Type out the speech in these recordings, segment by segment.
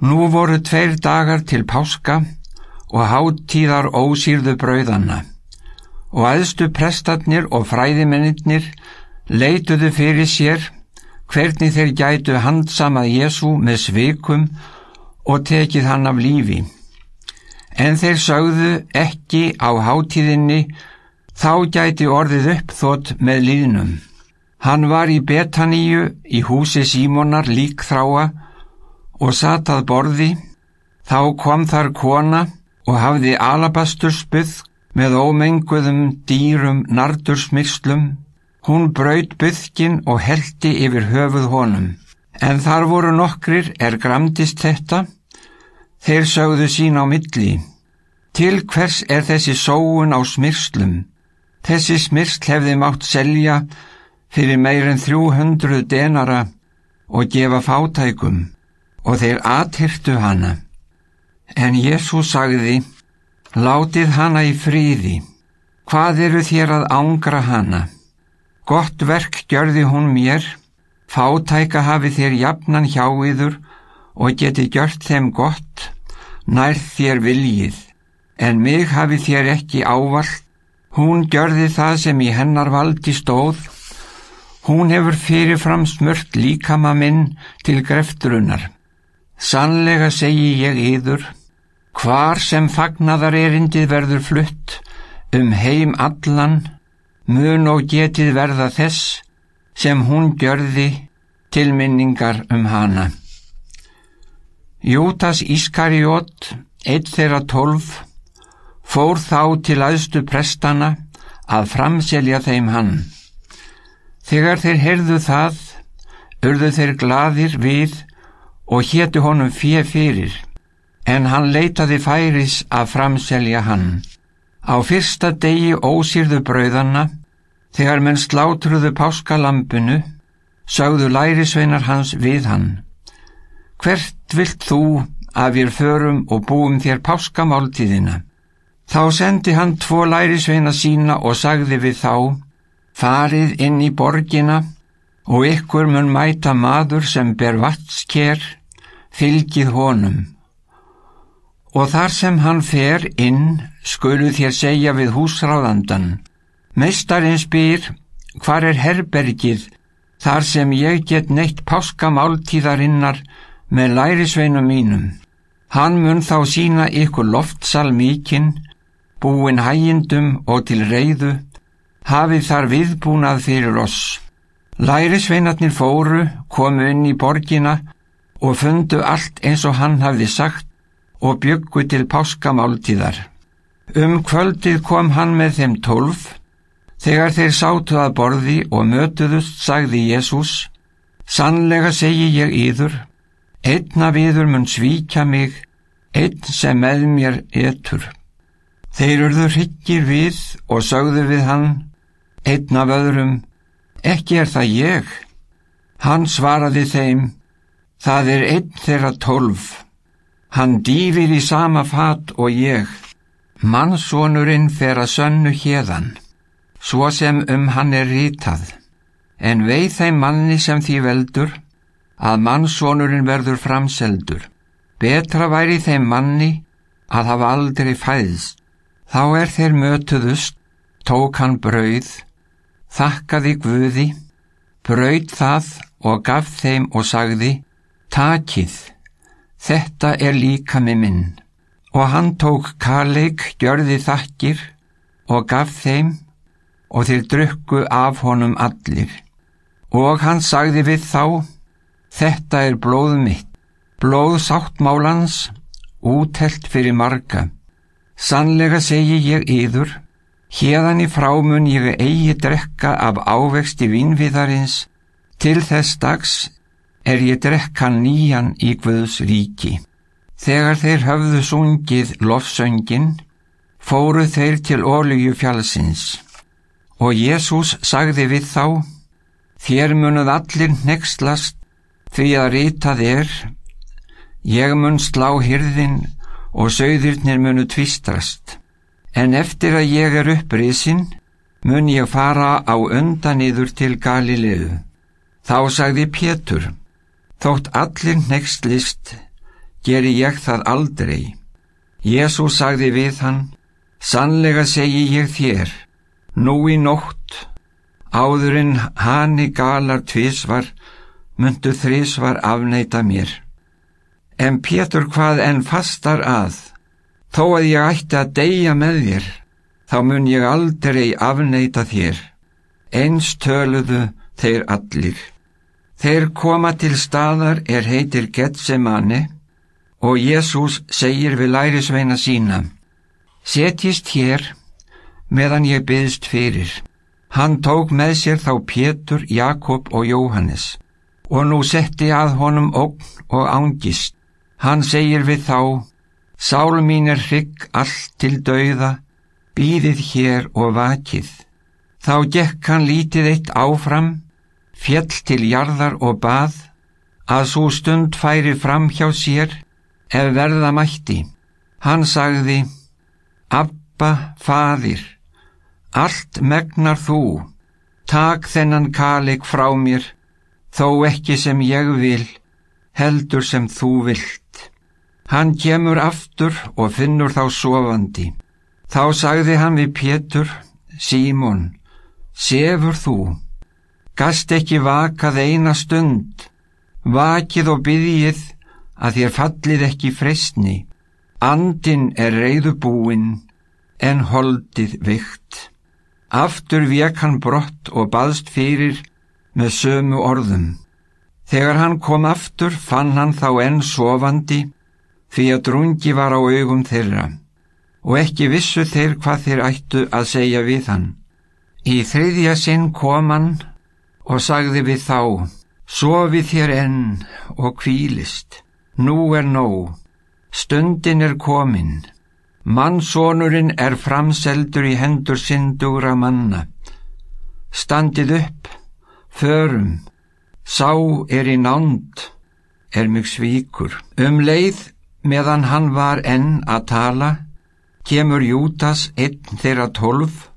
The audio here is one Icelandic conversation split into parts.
Nú voru tveir dagar til páska og háttíðar ósýrðu brauðanna og aðstu prestarnir og fræðimennir leituðu fyrir sér hvernig þeir gætu handsamað Jésu með svikum og tekið hann af lífi. En þeir sögðu ekki á hátíðinni þá gæti orðið uppþót með líðnum. Hann var í Betaníu í húsi Símonar líkþráa og satað borði, þá kom þar kona og hafði alabasturspyð með ómenguðum dýrum nardursmyrslum. Hún braut byðkin og heldi yfir höfuð honum. En þar voru nokkrir er gramdist þetta, þeir sögðu sín á milli. Til hvers er þessi sóun á smyrslum? Þessi smyrsl hefði mátt selja fyrir meirinn 300 denara og gefa fátækum og þeir athyrtu hana. En Jésús sagði, látið hana í fríði, hvað eru þér að ángra hana? Gott verk gjörði hún mér, fátæka hafi þér jafnan hjá yður og geti gjört þeim gott, nær þér viljið, en mig hafi þér ekki ávallt, hún gjörði það sem í hennar valdi stóð, hún hefur fyrirfram smört líkama minn til greftrunar. Sannlega segi ég yður, hvar sem fagnadar erindið verður flutt, um heim allan, mun og getið verða þess sem hún gjörði til minningar um hana. Jútas Ískariot, eitt þeirra tólf, fór þá til aðstu prestana að framselja þeim hann. Þegar þeir heyrðu það, urðu þeir gladir við og héttu honum fjö fyrir, en hann leitaði færis að framselja hann. Á fyrsta degi ósýrðu brauðanna, þegar menn slátruðu páskalampinu, sögðu lærisveinar hans við hann. Hvert vilt þú að við förum og búum þér páskamáltíðina? Þá sendi hann tvo lærisveina sína og sagði við þá, farið inn í borgina og ykkur mun mæta maður sem ber vatsker, fylgið honum. Og þar sem hann fer inn, skulu þér segja við húsráðandan, meistarinn spyr, hvar er herbergið, þar sem ég get neitt páskamáltíðarinnar með lærisveinum mínum. Hann mun þá sína ykkur loftsal mikinn, búin hægindum og til reyðu, hafið þar viðbúnað fyrir oss. Lærisveinarnir fóru, komu inn í borgina og fundu allt eins og hann hafði sagt og byggu til páskamáltíðar. Um kvöldið kom hann með þeim tólf. Þegar þeir sátu að borði og mötuðust, sagði Jésús, Sannlega segi ég íður, einna viður mun svíkja mig, einn sem með mér etur. Þeir urðu hryggir við og sögðu við hann, einn af öðrum, ekki er það ég. Hann svaraði þeim, það er einn þeirra tólf. Hann dýfir í sama fat og ég. Mannsonurinn fer að sönnu hérðan, svo sem um hann er rítað. En veið þeim manni sem því veldur, að mannsonurinn verður framseldur. Betra væri þeim manni að hafa aldrei fæðst. Þá er þeir mötuðust, tók hann brauð, þakkaði Guði, brauð það og gaf þeim og sagði, takið, þetta er líka með minn. Og hann tók karleik, gjörði þakkir og gaf þeim og þeir drukku af honum allir. Og hann sagði við þá, þetta er blóð mitt, blóð sáttmálans, útelt fyrir marga. Sannlega segi ég yður, hérðan í frámun ég eigi drekka af ávexti vinnviðarins, til þess dags er ég drekka nýjan í Guðs ríki. Þegar þeir höfðu sungið lofsöngin, fóru þeir til ólíu fjálsins. Og Jésús sagði við þá, Þér munuð allir nextlast því að rítað er, ég mun slá hyrðin og sögðirnir munu tvistrast, en eftir að ég er upprisin, mun ég fara á undan yður til Galilegu. Þá sagði Pétur, þótt allir nextlist, geri ég það aldrei. Jésús sagði við hann, sannlega segi ég þér, nú í nótt, áðurinn hani galar tvísvar, myndu þrísvar afneita mér. En Pétur hvað en fastar að, þó að ég ætti að deyja með þér, þá mun ég aldrei afneita þér. Eins töluðu þeir allir. Þeir koma til staðar er heitir Getsemane og Jésús segir við lærisveina sína, setjist hér meðan ég byðst fyrir. Hann tók með sér þá Pétur, Jakob og Jóhannes og nú setti að honum ógn og ángist. Hann segir við þá, Sál mín er hrygg allt til dauða, býðið hér og vakið. Þá gekk hann lítið eitt áfram, fjell til jarðar og bað, að svo stund færi fram hjá sér, ef verða mætti. Hann sagði, Abba, fadir, allt megnar þú, tak þennan kalik frá mér, þó ekki sem ég vil, heldur sem þú vilt. Hann kemur aftur og finnur þá sofandi. Þá sagði hann við Pétur, Símon, sefur þú, gast ekki vakað eina stund, vakið og byggjið að þér fallið ekki freystni, andin er reyðubúinn en holdið vikt. Aftur vek hann brott og baðst fyrir með sömu orðum. Þegar hann kom aftur fann hann þá enn sofandi því að drungi var á augum þeirra og ekki vissu þeir hvað þeir ættu að segja við hann. Í þriðja sinn kom hann og sagði við þá, sofið þér enn og kvílist, nú er nóg, stundin er komin, mannsónurinn er framseldur í hendur syndugra manna. Standið upp, förum, sá er í nánd, er mjög svíkur. Um leið meðan hann var enn að tala, kemur Jútas einn þeirra tólf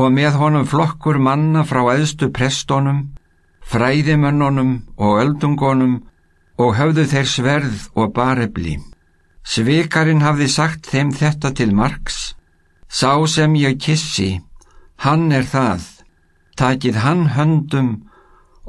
og með honum flokkur manna frá eðstu prestónum, fræðimönnunum og öldungonum og höfðu þeir sverð og barebli. Svikarinn hafði sagt þeim þetta til margs, sá sem ég kissi, hann er það, takið hann höndum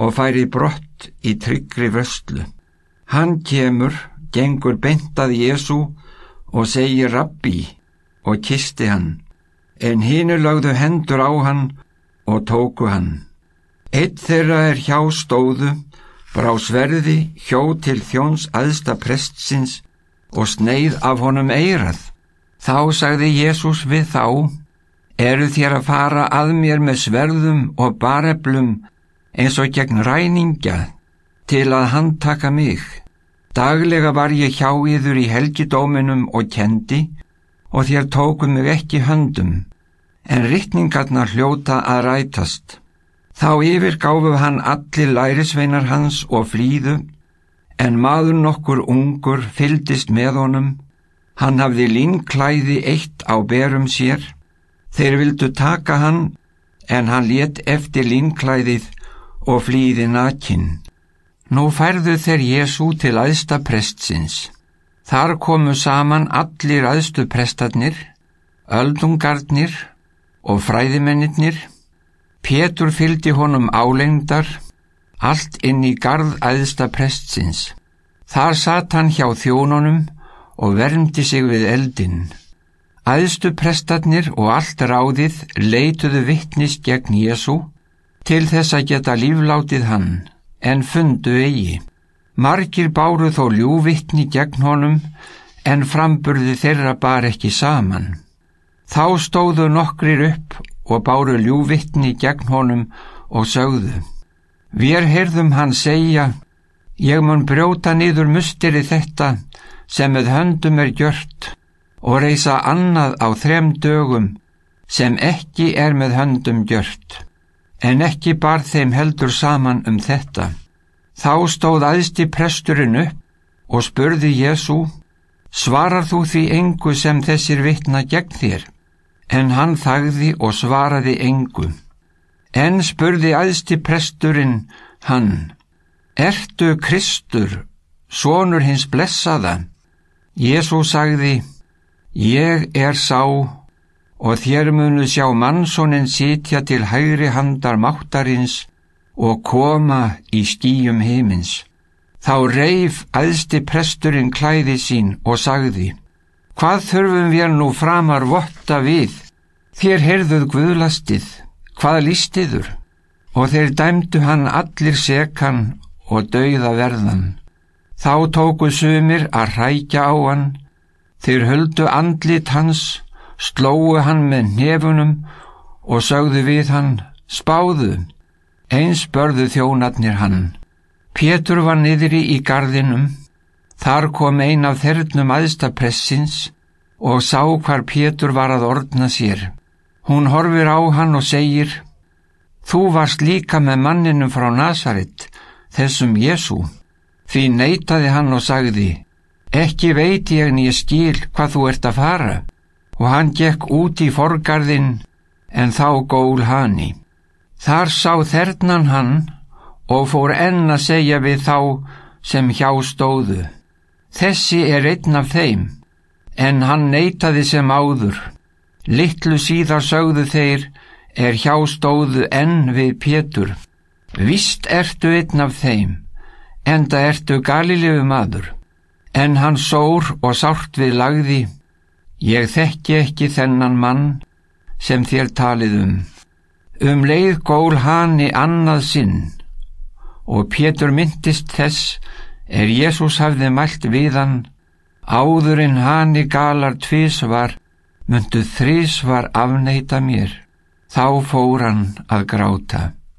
og færi brott í tryggri vöstlu. Hann kemur, gengur bentað Jésu og segir rabbi og kisti hann, en hínu lagðu hendur á hann og tóku hann. Eitt þeirra er hjá stóðu, brá sverði hjó til þjóns aðsta prestsins og sneið af honum eirað. Þá sagði Jésús við þá, eru þér að fara að mér með sverðum og bareblum eins og gegn ræningja til að handtaka mig. Daglega var ég hjá yður í helgidóminum og kendi og þér tókum mig ekki höndum, en rittningarnar hljóta að rætast. Þá yfir gáfu hann allir lærisveinar hans og flýðu, en maður nokkur ungur fyldist með honum, hann hafði línklæði eitt á berum sér, þeir vildu taka hann, en hann let eftir línklæðið og flýði nakinn. Nú færðu þeir Jésu til aðsta prestsins. Þar komu saman allir aðstu prestarnir, öldungarnir og fræðimennir. Pétur fyldi honum álengdar, allt inn í garð aðsta prestsins. Þar satt hann hjá þjónunum og vermdi sig við eldinn. Aðstu prestarnir og allt ráðið leituðu vittnis gegn Jésu til þess að geta líflátið hann, en fundu eigi. Margir báru þó ljúvittni gegn honum, en framburði þeirra bar ekki saman. Þá stóðu nokkrir upp og báru ljúvittni gegn honum og sögðu. Við heyrðum hann segja, ég mun brjóta niður musteri þetta sem með höndum er gjört og reysa annað á þrem dögum sem ekki er með höndum gjört. En ekki bar þeim heldur saman um þetta. Þá stóð aðsti presturinn upp og spurði Jésu, svarar þú því engu sem þessir vittna gegn þér? En hann þagði og svaraði engu. En spurði aðsti presturinn hann, Ertu Kristur, sonur hins blessaða? Jésús sagði, ég er sá og þér munu sjá mannsónin sitja til hægri handar máttarins og koma í skýjum heimins. Þá reif aðsti presturinn klæði sín og sagði, hvað þurfum við nú framar votta við? Þér heyrðuð guðlastið, hvað lístiður? Og þeir dæmdu hann allir sekan og dauða verðan. Þá tóku sumir að rækja á hann, þeir höldu andlit hans, slóu hann með nefunum og sögðu við hann, spáðu, eins börðu þjónatnir hann. Pétur var niðri í gardinum, þar kom ein af þernum aðstapressins og sá hvar Pétur var að ordna sér. Hún horfir á hann og segir, Þú varst líka með manninum frá Nazaret, þessum Jésu. Því neytaði hann og sagði, Ekki veit ég en ég skil hvað þú ert að fara. Og hann gekk út í forgarðin, en þá gól hanni. Þar sá þernan hann og fór enn að segja við þá sem hjá stóðu. Þessi er einn af þeim, en hann neytaði sem áður. Littlu síðar sögðu þeir, er hjá stóðu enn við Pétur. Vist ertu einn af þeim, enda ertu galilegu maður. En hann sór og sárt við lagði, ég þekki ekki þennan mann sem þér talið um. Um leið gól hann í annað sinn og Pétur myndist þess er Jésús hafði mælt við hann áðurinn hann í galar tvís var myndu þrís var afneita mér þá fór hann að gráta